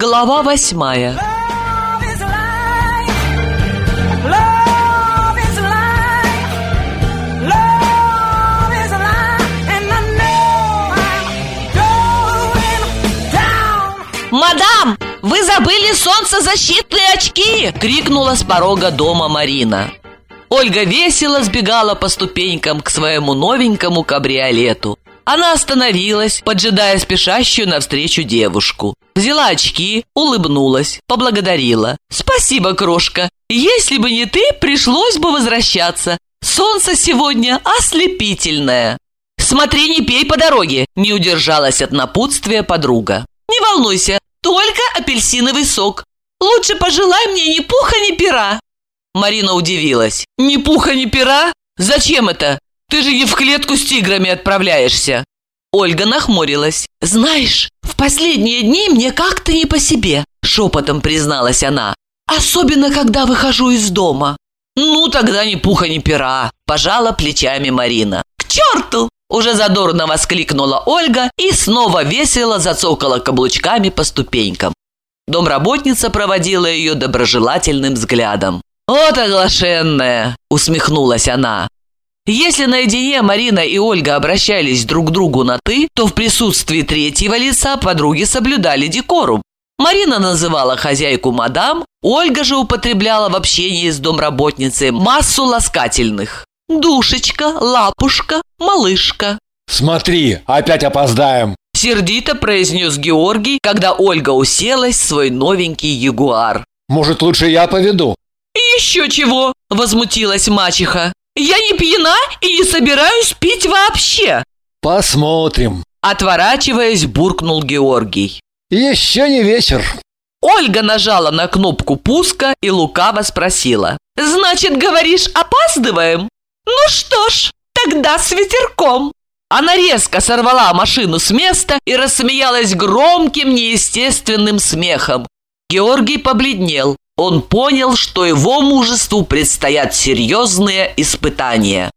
Глава восьмая. «Мадам, вы забыли солнцезащитные очки!» — крикнула с порога дома Марина. Ольга весело сбегала по ступенькам к своему новенькому кабриолету. Она остановилась, поджидая спешащую навстречу девушку. Взяла очки, улыбнулась, поблагодарила. «Спасибо, крошка. Если бы не ты, пришлось бы возвращаться. Солнце сегодня ослепительное». «Смотри, не пей по дороге», – не удержалась от напутствия подруга. «Не волнуйся, только апельсиновый сок. Лучше пожелай мне ни пуха, ни пера». Марина удивилась. «Ни пуха, ни пера? Зачем это? Ты же не в клетку с тиграми отправляешься». Ольга нахмурилась. «Знаешь, в последние дни мне как-то не по себе», – шепотом призналась она. «Особенно, когда выхожу из дома». «Ну, тогда ни пуха, ни пера», – пожала плечами Марина. «К черту!» – уже задорно воскликнула Ольга и снова весело зацокала каблучками по ступенькам. Домработница проводила ее доброжелательным взглядом. «Вот оглашенная!» – усмехнулась она. Если наедине Марина и Ольга обращались друг к другу на «ты», то в присутствии третьего лица подруги соблюдали декорум. Марина называла хозяйку мадам, Ольга же употребляла в общении с домработницей массу ласкательных. Душечка, лапушка, малышка. Смотри, опять опоздаем. Сердито произнес Георгий, когда Ольга уселась в свой новенький ягуар. Может, лучше я поведу? «Еще чего!» – возмутилась мачеха. «Я не пьяна и не собираюсь пить вообще!» Посмотрим. Отворачиваясь, буркнул Георгий. Еще не вечер. Ольга нажала на кнопку пуска и лукаво спросила. «Значит, говоришь, опаздываем? Ну что ж, тогда с ветерком!» Она резко сорвала машину с места и рассмеялась громким, неестественным смехом. Георгий побледнел. Он понял, что его мужеству предстоят серьезные испытания.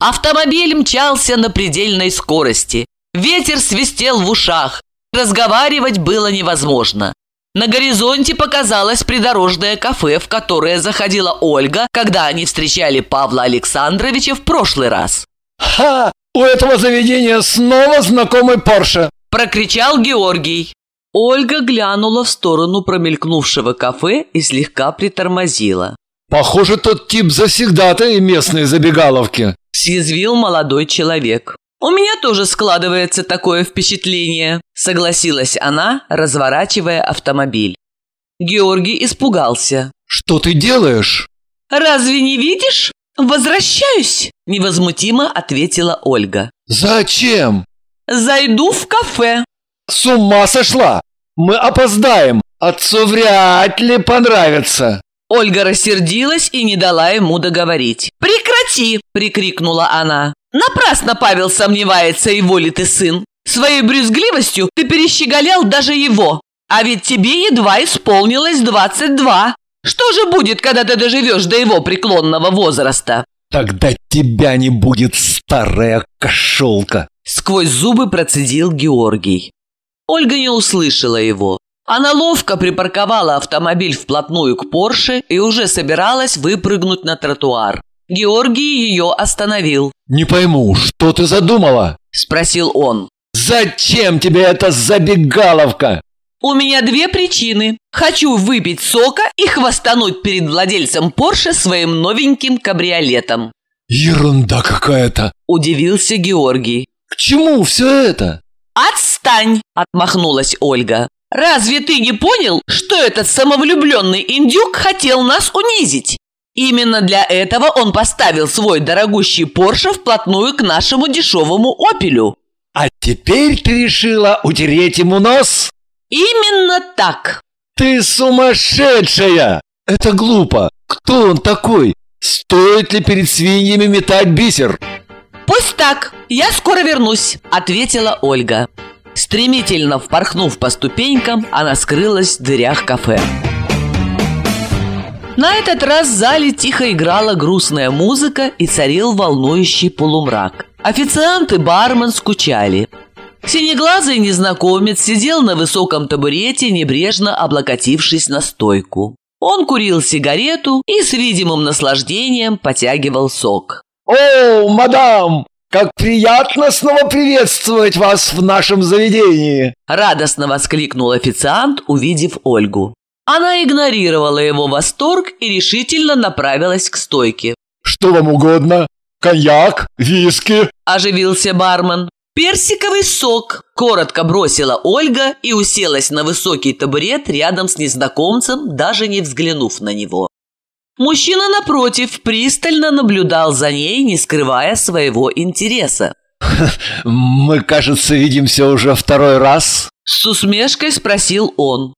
Автомобиль мчался на предельной скорости. Ветер свистел в ушах. Разговаривать было невозможно. На горизонте показалось придорожное кафе, в которое заходила Ольга, когда они встречали Павла Александровича в прошлый раз. Ха! У этого заведения снова знакомый Порше. Прокричал Георгий. Ольга глянула в сторону промелькнувшего кафе и слегка притормозила. Похоже, тот тип завсегдатая местной забегаловки. Съязвил молодой человек. «У меня тоже складывается такое впечатление», – согласилась она, разворачивая автомобиль. Георгий испугался. Что ты делаешь? «Разве не видишь? Возвращаюсь!» – невозмутимо ответила Ольга. Зачем? «Зайду в кафе». С ума сошла! Мы опоздаем. Отцу вряд ли понравится. Ольга рассердилась и не дала ему договорить. «Прекрати!» – прикрикнула она. «Напрасно Павел сомневается, его ли ты сын. Своей брюзгливостью ты перещеголял даже его. А ведь тебе едва исполнилось 22. Что же будет, когда ты доживешь до его преклонного возраста?» Тогда тебя не будет, старая кошелка. Сквозь зубы процедил Георгий. Ольга не услышала его. Она ловко припарковала автомобиль вплотную к Порше и уже собиралась выпрыгнуть на тротуар. Георгий ее остановил. Не пойму, что ты задумала? Спросил он. Зачем тебе эта забегаловка? У меня две причины. Хочу выпить сока и хвастануть перед владельцем Порше своим новеньким кабриолетом. Ерунда какая-то. Удивился Георгий. К чему все это? «Отстань!» – отмахнулась Ольга. «Разве ты не понял, что этот самовлюбленный индюк хотел нас унизить? Именно для этого он поставил свой дорогущий Порше вплотную к нашему дешевому «Опелю». А теперь ты решила утереть ему нос? Именно так. Ты сумасшедшая! Это глупо. Кто он такой? Стоит ли перед свиньями метать бисер? «Пусть так, я скоро вернусь», – ответила Ольга. Стремительно впорхнув по ступенькам, она скрылась в дверях кафе. На этот раз в зале тихо играла грустная музыка и царил волнующий полумрак. Официант и бармен скучали. Синеглазый незнакомец сидел на высоком табурете, небрежно облокотившись на стойку. Он курил сигарету и с видимым наслаждением потягивал сок. О, мадам, как приятно снова приветствовать вас в нашем заведении. Радостно воскликнул официант, увидев Ольгу. Она игнорировала его восторг и решительно направилась к стойке. Что вам угодно? Коньяк, виски? Оживился бармен. «Персиковый сок!» – коротко бросила Ольга и уселась на высокий табурет рядом с незнакомцем, даже не взглянув на него. Мужчина, напротив, пристально наблюдал за ней, не скрывая своего интереса. Мы, кажется, видимся уже второй раз. С усмешкой спросил он.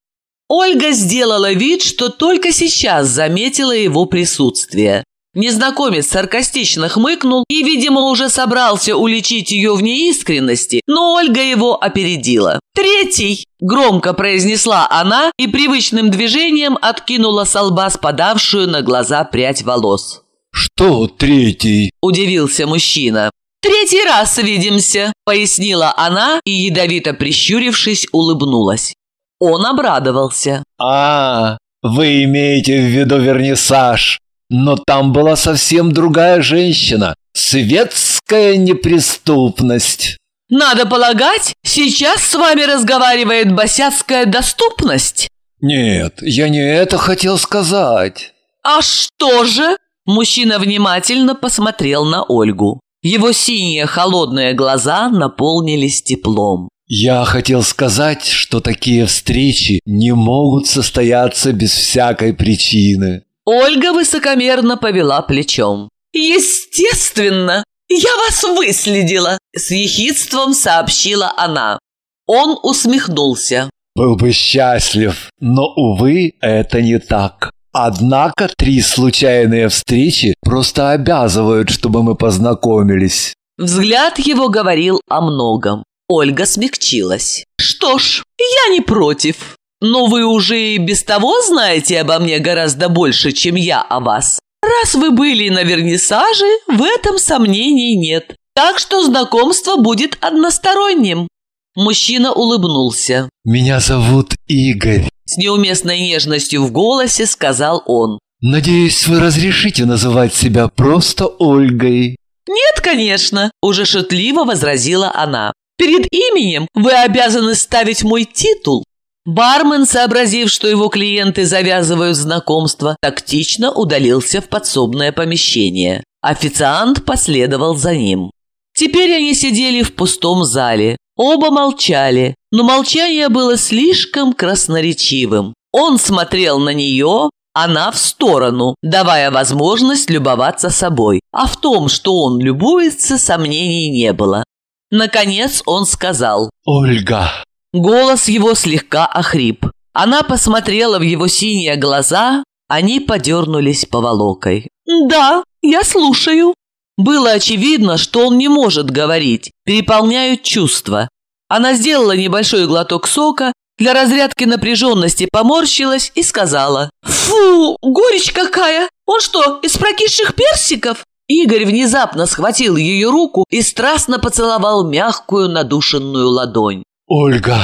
Ольга сделала вид, что только сейчас заметила его присутствие. Незнакомец саркастично хмыкнул и, видимо, уже собрался уличить ее в неискренности, но Ольга его опередила. «Третий!» – громко произнесла она и привычным движением откинула с лба спадавшую на глаза прядь волос. Что третий? – удивился мужчина. «Третий раз видимся», – пояснила она и, ядовито прищурившись, улыбнулась. Он обрадовался. А, вы имеете в виду вернисаж. Но там была совсем другая женщина. Светская неприступность. «Надо полагать, сейчас с вами разговаривает босяцкая доступность?» Нет, я не это хотел сказать. «А что же?» Мужчина внимательно посмотрел на Ольгу. Его синие холодные глаза наполнились теплом. Я хотел сказать, что такие встречи не могут состояться без всякой причины. Ольга высокомерно повела плечом. «Естественно! Я вас выследила!» С ехидством сообщила она. Он усмехнулся. Был бы счастлив, но, увы, это не так. Однако три случайные встречи просто обязывают, чтобы мы познакомились. Взгляд его говорил о многом. Ольга смягчилась. «Что ж, я не против. Но вы уже и без того знаете обо мне гораздо больше, чем я о вас. Раз вы были на вернисаже, в этом сомнений нет. Так что знакомство будет односторонним». Мужчина улыбнулся. Меня зовут Игорь. С неуместной нежностью в голосе сказал он. Надеюсь, вы разрешите называть себя просто Ольгой. «Нет, конечно», – уже шутливо возразила она. «Перед именем вы обязаны ставить мой титул. Бармен, сообразив, что его клиенты завязывают знакомство, тактично удалился в подсобное помещение. Официант последовал за ним. Теперь они сидели в пустом зале. Оба молчали, но молчание было слишком красноречивым. Он смотрел на нее, она в сторону, давая возможность любоваться собой. А в том, что он любуется, сомнений не было. Наконец он сказал Ольга. Голос его слегка охрип. Она посмотрела в его синие глаза, они подернулись поволокой. «Да, я слушаю». Было очевидно, что он не может говорить, переполняют чувства. Она сделала небольшой глоток сока, для разрядки напряженности поморщилась и сказала «Фу, горечь какая! Он что, из прокисших персиков?» Игорь внезапно схватил ее руку и страстно поцеловал мягкую надушенную ладонь. Ольга,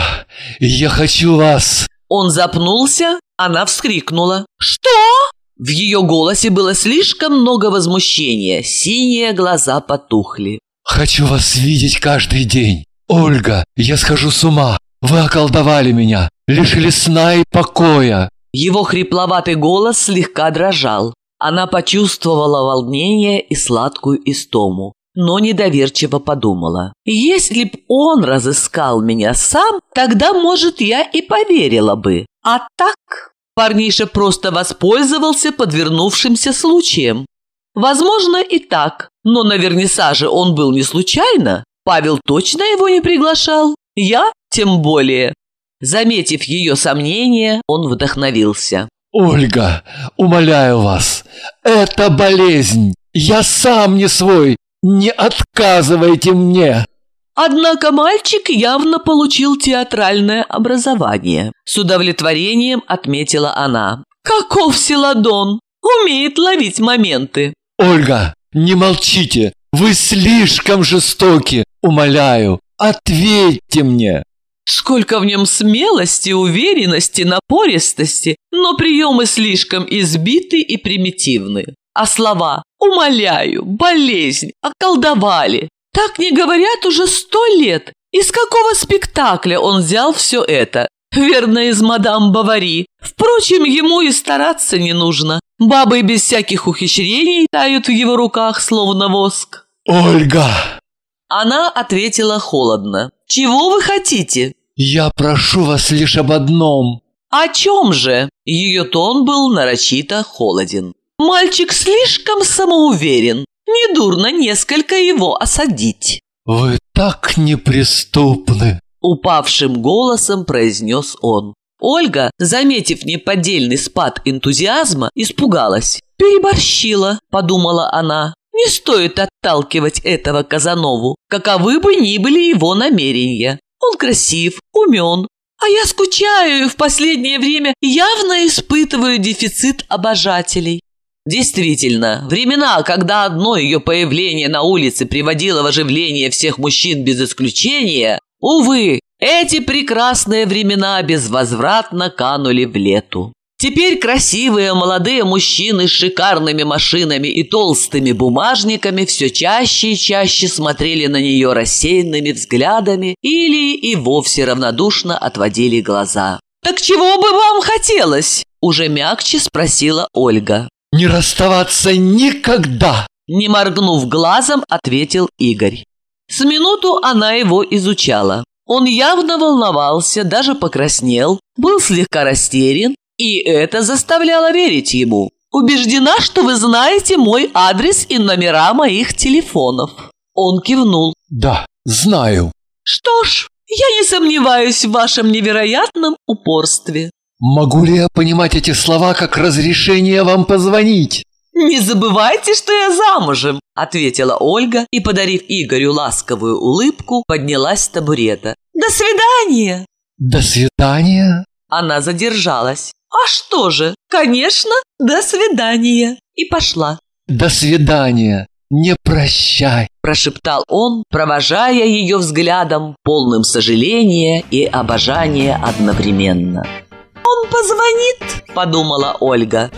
я хочу вас. Он запнулся, она вскрикнула. «Что?» В ее голосе было слишком много возмущения, синие глаза потухли. Хочу вас видеть каждый день. Ольга, я схожу с ума. Вы околдовали меня, лишили сна и покоя. Его хрипловатый голос слегка дрожал. Она почувствовала волнение и сладкую истому но недоверчиво подумала. «Если б он разыскал меня сам, тогда, может, я и поверила бы. А так...» Парниша просто воспользовался подвернувшимся случаем. Возможно, и так, но на вернисаже он был не случайно. Павел точно его не приглашал. Я тем более. Заметив ее сомнения, он вдохновился. «Ольга, умоляю вас, это болезнь. Я сам не свой. Не отказывайте мне!» Однако мальчик явно получил театральное образование. С удовлетворением отметила она. «Каков Селадон! Умеет ловить моменты!» «Ольга, не молчите! Вы слишком жестоки! Умоляю, Ответьте мне! Сколько в нем смелости, уверенности, напористости, но приемы слишком избиты и примитивны. А слова «умоляю», «болезнь», «околдовали» так не говорят уже сто лет. Из какого спектакля он взял все это? Верно, из мадам Бавари. Впрочем, ему и стараться не нужно. Бабы без всяких ухищрений тают в его руках, словно воск. Ольга! Она ответила холодно. «Чего вы хотите?» Я прошу вас лишь об одном. «О чем же?» Ее тон был нарочито холоден. «Мальчик слишком самоуверен. Недурно несколько его осадить». Вы так неприступны. Упавшим голосом произнес он. Ольга, заметив неподдельный спад энтузиазма, испугалась. «Переборщила», — подумала она. «Не стоит отталкивать этого Казанову, каковы бы ни были его намерения. Он красив, умен, а я скучаю и в последнее время явно испытываю дефицит обожателей». Действительно, времена, когда одно ее появление на улице приводило в оживление всех мужчин без исключения, увы, эти прекрасные времена безвозвратно канули в лету. Теперь красивые молодые мужчины с шикарными машинами и толстыми бумажниками все чаще и чаще смотрели на нее рассеянными взглядами или и вовсе равнодушно отводили глаза. «Так чего бы вам хотелось?» – уже мягче спросила Ольга. Не расставаться никогда. Не моргнув глазом, ответил Игорь. С минуту она его изучала. Он явно волновался, даже покраснел, был слегка растерян, и это заставляло верить ему. «Убеждена, что вы знаете мой адрес и номера моих телефонов». Он кивнул. Да, знаю. «Что ж, я не сомневаюсь в вашем невероятном упорстве. Могу ли я понимать эти слова как разрешение вам позвонить? «Не забывайте, что я замужем», — ответила Ольга и, подарив Игорю ласковую улыбку, поднялась с табурета. «До свидания!» До свидания. Она задержалась. «А что же? Конечно, до свидания!» И пошла. До свидания. Не прощай. Прошептал он, провожая ее взглядом, полным сожаления и обожания одновременно. «Он позвонит», — подумала Ольга.